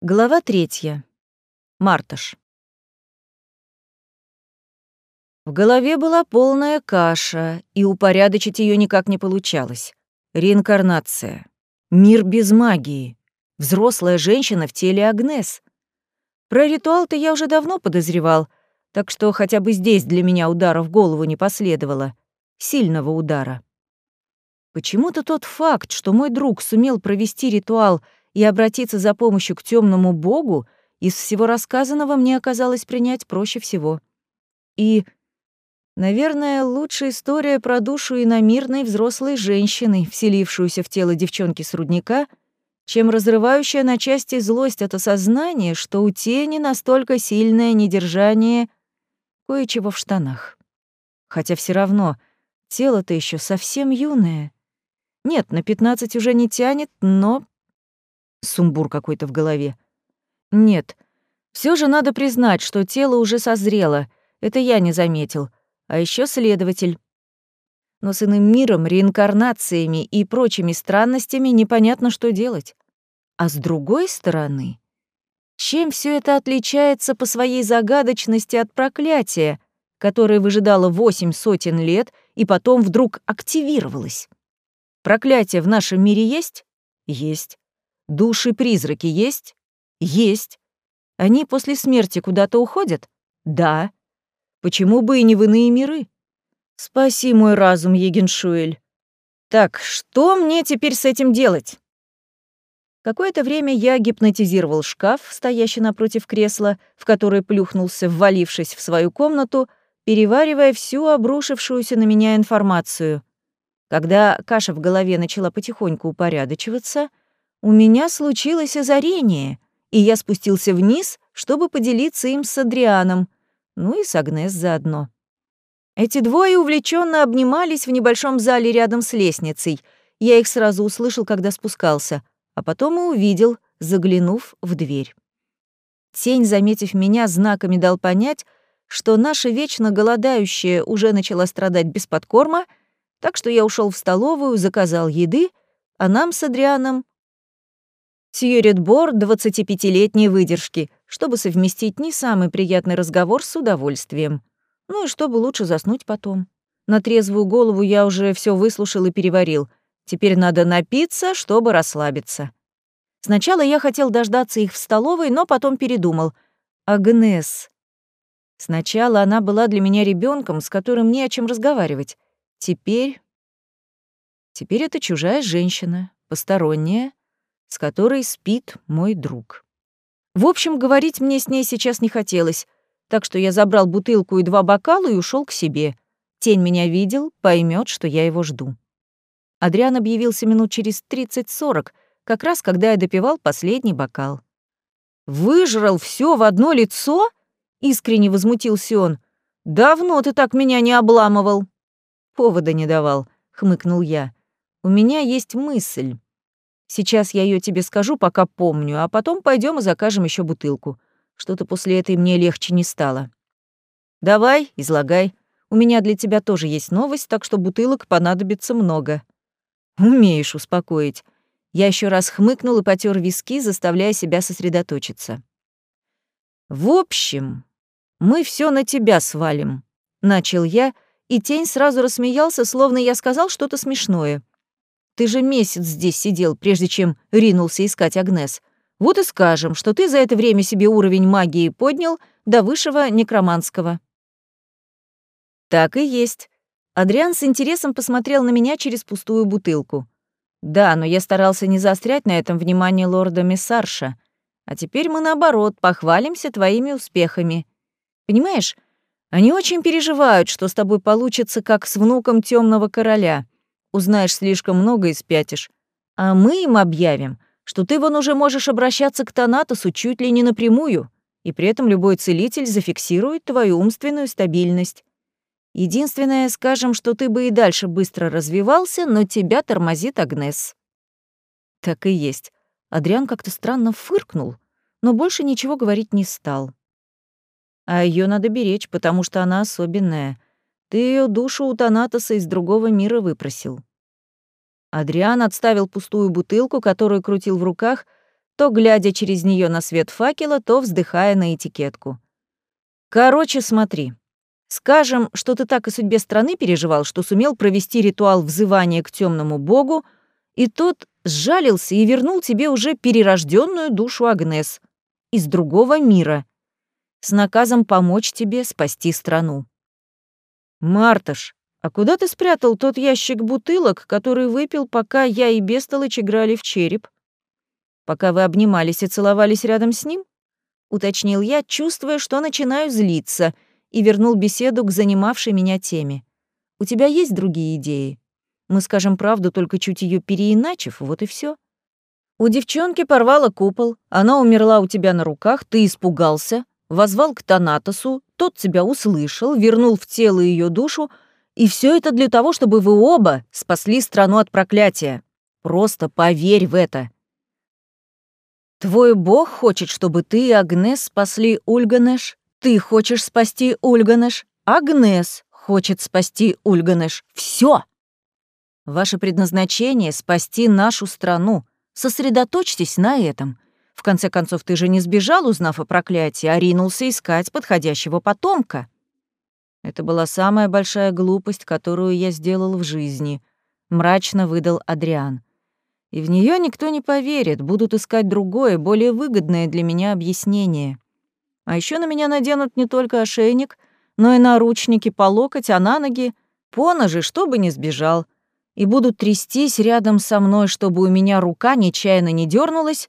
Глава третья. Марташ. В голове была полная каша, и упорядочить ее никак не получалось. Реинкарнация. Мир без магии. Взрослая женщина в теле Агнес. Про ритуал-то я уже давно подозревал, так что хотя бы здесь для меня удара в голову не последовало. Сильного удара. Почему-то тот факт, что мой друг сумел провести ритуал — и обратиться за помощью к темному богу из всего рассказанного мне оказалось принять проще всего. И, наверное, лучшая история про душу иномирной взрослой женщины, вселившуюся в тело девчонки с рудника, чем разрывающая на части злость от осознания, что у тени настолько сильное недержание кое-чего в штанах. Хотя все равно тело-то еще совсем юное. Нет, на пятнадцать уже не тянет, но Сумбур какой-то в голове. Нет, все же надо признать, что тело уже созрело. Это я не заметил. А еще следователь. Но с иным миром, реинкарнациями и прочими странностями непонятно, что делать. А с другой стороны, чем все это отличается по своей загадочности от проклятия, которое выжидало восемь сотен лет и потом вдруг активировалось? Проклятие в нашем мире есть? Есть. Души-призраки есть? Есть. Они после смерти куда-то уходят? Да. Почему бы и не в иные миры? Спаси мой разум, Егеншуэль. Так, что мне теперь с этим делать? Какое-то время я гипнотизировал шкаф, стоящий напротив кресла, в который плюхнулся, ввалившись в свою комнату, переваривая всю обрушившуюся на меня информацию. Когда каша в голове начала потихоньку упорядочиваться, у меня случилось озарение, и я спустился вниз, чтобы поделиться им с Адрианом, ну и с Агнес заодно. Эти двое увлеченно обнимались в небольшом зале рядом с лестницей. Я их сразу услышал, когда спускался, а потом и увидел, заглянув в дверь. Тень, заметив меня, знаками дал понять, что наша вечно голодающая уже начала страдать без подкорма, так что я ушел в столовую, заказал еды, а нам с Адрианом Сьюритбор 25-летней выдержки, чтобы совместить не самый приятный разговор с удовольствием. Ну и чтобы лучше заснуть потом. На трезвую голову я уже все выслушал и переварил. Теперь надо напиться, чтобы расслабиться. Сначала я хотел дождаться их в столовой, но потом передумал. Агнес. Сначала она была для меня ребенком, с которым не о чем разговаривать. Теперь... Теперь это чужая женщина, посторонняя, с которой спит мой друг. В общем, говорить мне с ней сейчас не хотелось, так что я забрал бутылку и два бокала и ушел к себе. Тень меня видел, поймет, что я его жду. Адриан объявился минут через 30-40, как раз когда я допивал последний бокал. «Выжрал все в одно лицо?» — искренне возмутился он. «Давно ты так меня не обламывал». «Повода не давал», — хмыкнул я. «У меня есть мысль. Сейчас я ее тебе скажу, пока помню, а потом пойдем и закажем еще бутылку. Что-то после этой мне легче не стало. Давай, излагай. У меня для тебя тоже есть новость, так что бутылок понадобится много. Умеешь успокоить. Я еще раз хмыкнул и потер виски, заставляя себя сосредоточиться. В общем, мы все на тебя свалим, начал я, и тень сразу рассмеялся, словно я сказал что-то смешное. Ты же месяц здесь сидел, прежде чем ринулся искать Агнес. Вот и скажем, что ты за это время себе уровень магии поднял до высшего некроманского». «Так и есть». Адриан с интересом посмотрел на меня через пустую бутылку. «Да, но я старался не заострять на этом внимание лорда Мессарша. А теперь мы, наоборот, похвалимся твоими успехами. Понимаешь, они очень переживают, что с тобой получится, как с внуком темного короля. Узнаешь слишком много и спятишь. А мы им объявим, что ты вон уже можешь обращаться к Танатосу чуть ли не напрямую, и при этом любой целитель зафиксирует твою умственную стабильность. Единственное, скажем, что ты бы и дальше быстро развивался, но тебя тормозит Агнес». Так и есть. Адриан как-то странно фыркнул, но больше ничего говорить не стал. А ее надо беречь, потому что она особенная — ты ее душу у Танатоса из другого мира выпросил». Адриан отставил пустую бутылку, которую крутил в руках, то глядя через нее на свет факела, то вздыхая на этикетку. «Короче, смотри. Скажем, что ты так и судьбе страны переживал, что сумел провести ритуал взывания к темному богу, и тот сжалился и вернул тебе уже перерожденную душу Агнес из другого мира, с наказом помочь тебе спасти страну. Мартыш, а куда ты спрятал тот ящик бутылок, который выпил, пока я и Бестолыч играли в череп? Пока вы обнимались и целовались рядом с ним? Уточнил я, чувствуя, что начинаю злиться, и вернул беседу к занимавшей меня теме. У тебя есть другие идеи? Мы скажем правду, только чуть ее переиначив, вот и все. У девчонки порвала купол, она умерла у тебя на руках, ты испугался, возвал к Танатосу, тот тебя услышал, вернул в тело ее душу, и все это для того, чтобы вы оба спасли страну от проклятия. Просто поверь в это. Твой бог хочет, чтобы ты и Агнес спасли Ульганеш, ты хочешь спасти Ульганеш, Агнес хочет спасти Ульганеш. Все. Ваше предназначение — спасти нашу страну. Сосредоточьтесь на этом. В конце концов, ты же не сбежал, узнав о проклятии, а ринулся искать подходящего потомка. Это была самая большая глупость, которую я сделал в жизни, мрачно выдал Адриан. И в нее никто не поверит, будут искать другое, более выгодное для меня объяснение. А еще на меня наденут не только ошейник, но и наручники по локоть, а на ноги — поножи, чтобы не сбежал — и будут трястись рядом со мной, чтобы у меня рука нечаянно не дернулась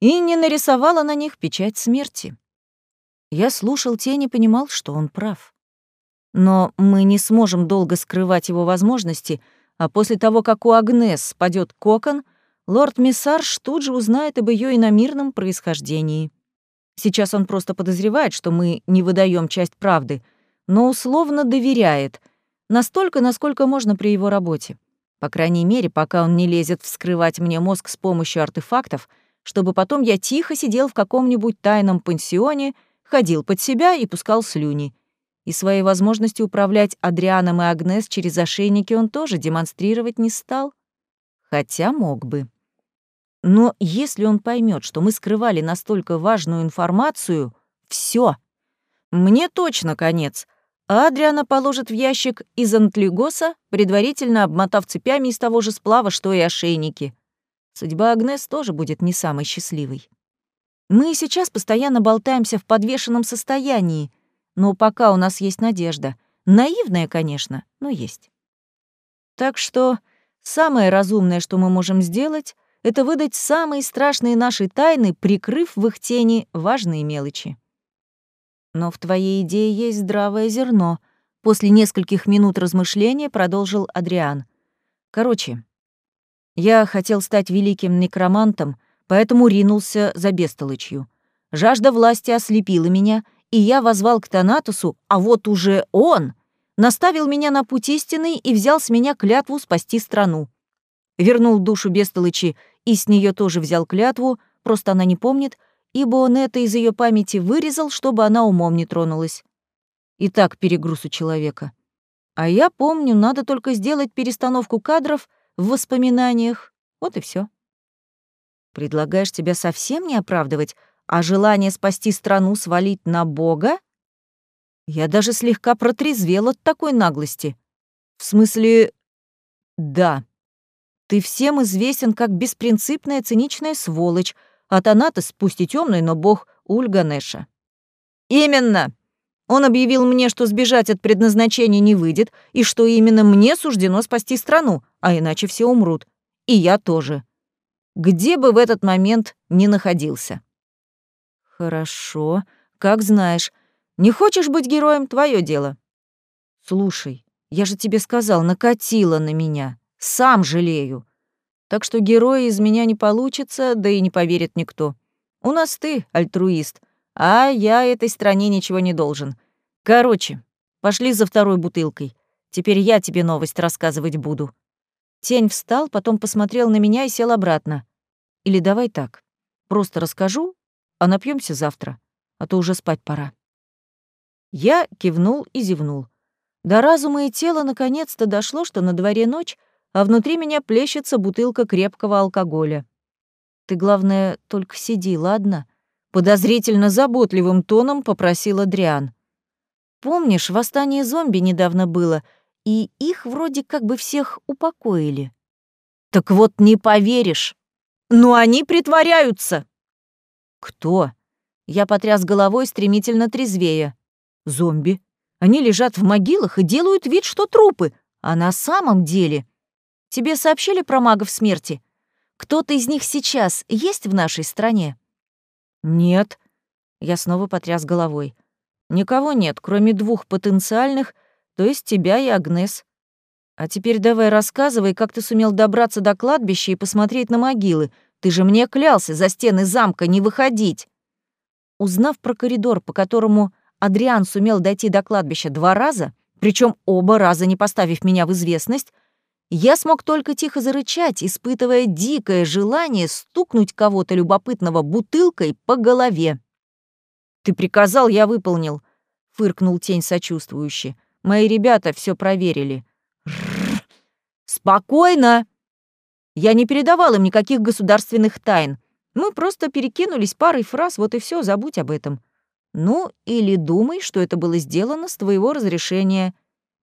и не нарисовала на них печать смерти. Я слушал тень и понимал, что он прав. Но мы не сможем долго скрывать его возможности, а после того, как у Агнес спадет кокон, лорд Миссарш тут же узнает об ее иномирном происхождении. Сейчас он просто подозревает, что мы не выдаем часть правды, но условно доверяет, настолько, насколько можно при его работе. По крайней мере, пока он не лезет вскрывать мне мозг с помощью артефактов, чтобы потом я тихо сидел в каком-нибудь тайном пансионе, ходил под себя и пускал слюни. И свои возможности управлять Адрианом и Агнес через ошейники он тоже демонстрировать не стал. Хотя мог бы. Но если он поймет, что мы скрывали настолько важную информацию, все, Мне точно конец, Адриана положит в ящик из антлигоса, предварительно обмотав цепями из того же сплава, что и ошейники. Судьба Агнес тоже будет не самой счастливой. Мы сейчас постоянно болтаемся в подвешенном состоянии, но пока у нас есть надежда. Наивная, конечно, но есть. Так что самое разумное, что мы можем сделать, это выдать самые страшные наши тайны, прикрыв в их тени важные мелочи. Но в твоей идее есть здравое зерно. После нескольких минут размышления продолжил Адриан. Короче, я хотел стать великим некромантом, поэтому ринулся за бестолычью. Жажда власти ослепила меня, и я возвал к Танатусу, а вот уже он наставил меня на путь истинный и взял с меня клятву спасти страну. Вернул душу бестолычи и с нее тоже взял клятву, просто она не помнит, ибо он это из ее памяти вырезал, чтобы она умом не тронулась. И так перегруз у человека. А я помню, надо только сделать перестановку кадров в воспоминаниях. Вот и все. Предлагаешь тебя совсем не оправдывать, а желание спасти страну свалить на Бога? Я даже слегка протрезвел от такой наглости. В смысле, да. Ты всем известен как беспринципная циничная сволочь, а Танатос пусть и темный, но бог Ульганеша. «Именно! Он объявил мне, что сбежать от предназначения не выйдет, и что именно мне суждено спасти страну, а иначе все умрут. И я тоже. Где бы в этот момент ни находился». «Хорошо, как знаешь. Не хочешь быть героем — твое дело». «Слушай, я же тебе сказал, накатила на меня. Сам жалею. Так что героя из меня не получится, да и не поверит никто. У нас ты, альтруист, а я этой стране ничего не должен. Короче, пошли за второй бутылкой. Теперь я тебе новость рассказывать буду». Тень встал, потом посмотрел на меня и сел обратно. Или давай так, просто расскажу, а напьемся завтра, а то уже спать пора. Я кивнул и зевнул. До разума и тела наконец-то дошло, что на дворе ночь, а внутри меня плещется бутылка крепкого алкоголя. Ты, главное, только сиди, ладно?» Подозрительно заботливым тоном попросил Адриан. «Помнишь, восстание зомби недавно было, и их вроде как бы всех упокоили?» «Так вот не поверишь. Но они притворяются!» «Кто?» Я потряс головой стремительно трезвее. «Зомби. Они лежат в могилах и делают вид, что трупы, а на самом деле...» «Тебе сообщили про магов смерти? Кто-то из них сейчас есть в нашей стране?» «Нет». Я снова потряс головой. «Никого нет, кроме двух потенциальных, то есть тебя и Агнес. А теперь давай рассказывай, как ты сумел добраться до кладбища и посмотреть на могилы. Ты же мне клялся за стены замка не выходить». Узнав про коридор, по которому Адриан сумел дойти до кладбища два раза, причем оба раза не поставив меня в известность, я смог только тихо зарычать, испытывая дикое желание стукнуть кого-то любопытного бутылкой по голове. «Ты приказал, я выполнил», — фыркнул тень сочувствующе. «Мои ребята все проверили». «Спокойно!» Я не передавал им никаких государственных тайн. Мы просто перекинулись парой фраз, вот и все, забудь об этом. Ну, или думай, что это было сделано с твоего разрешения.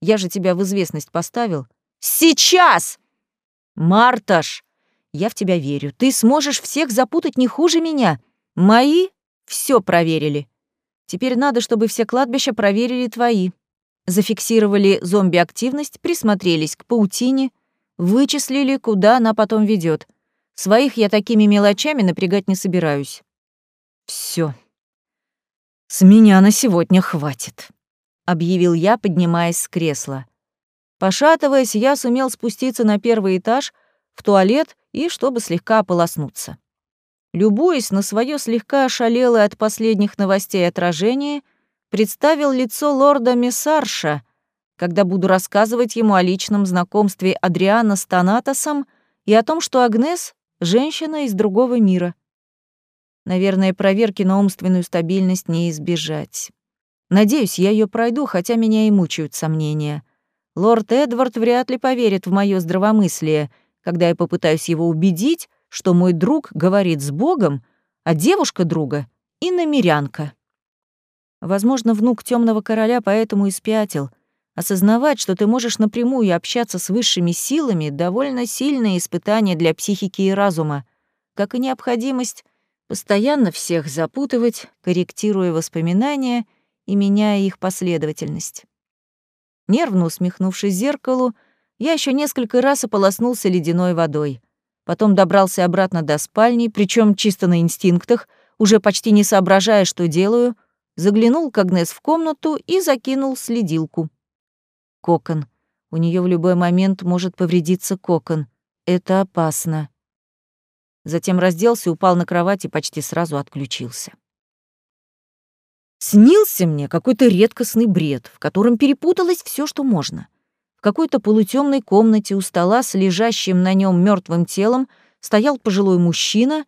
Я же тебя в известность поставил. Сейчас! Марташ, я в тебя верю. Ты сможешь всех запутать не хуже меня. Мои все проверили. Теперь надо, чтобы все кладбища проверили твои. Зафиксировали зомби-активность, присмотрелись к паутине, вычислили, куда она потом ведет. Своих я такими мелочами напрягать не собираюсь. Все. С меня на сегодня хватит, объявил я, поднимаясь с кресла. Пошатываясь, я сумел спуститься на первый этаж, в туалет и чтобы слегка ополоснуться. Любуясь на свое слегка ошалелое от последних новостей отражение, представил лицо лорда Мессарша, когда буду рассказывать ему о личном знакомстве Адриана с Танатосом и о том, что Агнес — женщина из другого мира. Наверное, проверки на умственную стабильность не избежать. Надеюсь, я ее пройду, хотя меня и мучают сомнения. Лорд Эдвард вряд ли поверит в мое здравомыслие, когда я попытаюсь его убедить, что мой друг говорит с Богом, а девушка друга — и намерянка. Возможно, внук темного короля поэтому и спятил. Осознавать, что ты можешь напрямую общаться с высшими силами, довольно сильное испытание для психики и разума, как и необходимость постоянно всех запутывать, корректируя воспоминания и меняя их последовательность. Нервно усмехнувшись зеркалу, я еще несколько раз ополоснулся ледяной водой. Потом добрался обратно до спальни, причем чисто на инстинктах, уже почти не соображая, что делаю, заглянул к Агнес в комнату и закинул следилку. Кокон. У нее в любой момент может повредиться кокон. Это опасно. Затем разделся, упал на кровать и почти сразу отключился. Снился мне какой-то редкостный бред, в котором перепуталось все, что можно. В какой-то полутемной комнате у стола с лежащим на нем мертвым телом стоял пожилой мужчина,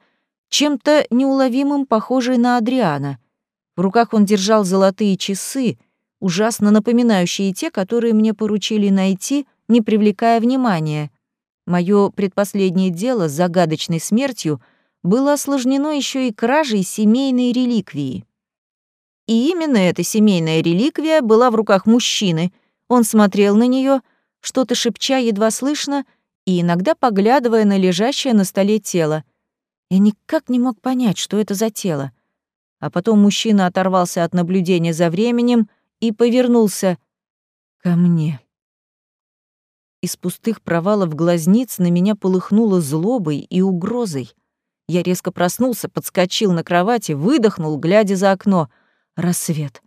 чем-то неуловимым похожий на Адриана. В руках он держал золотые часы, ужасно напоминающие те, которые мне поручили найти, не привлекая внимания. Мое предпоследнее дело с загадочной смертью было осложнено еще и кражей семейной реликвии. И именно эта семейная реликвия была в руках мужчины. Он смотрел на нее, что-то шепча едва слышно и иногда поглядывая на лежащее на столе тело. Я никак не мог понять, что это за тело. А потом мужчина оторвался от наблюдения за временем и повернулся ко мне. Из пустых провалов глазниц на меня полыхнуло злобой и угрозой. Я резко проснулся, подскочил на кровати, выдохнул, глядя за окно — Рассвет.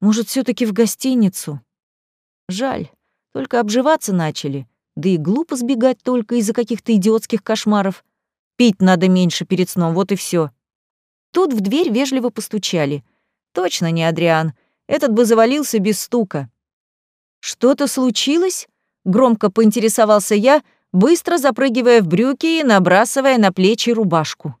Может, все таки в гостиницу? Жаль, только обживаться начали. Да и глупо сбегать только из-за каких-то идиотских кошмаров. Пить надо меньше перед сном, вот и все. Тут в дверь вежливо постучали. Точно не Адриан. Этот бы завалился без стука. «Что-то случилось?» — громко поинтересовался я, быстро запрыгивая в брюки и набрасывая на плечи рубашку.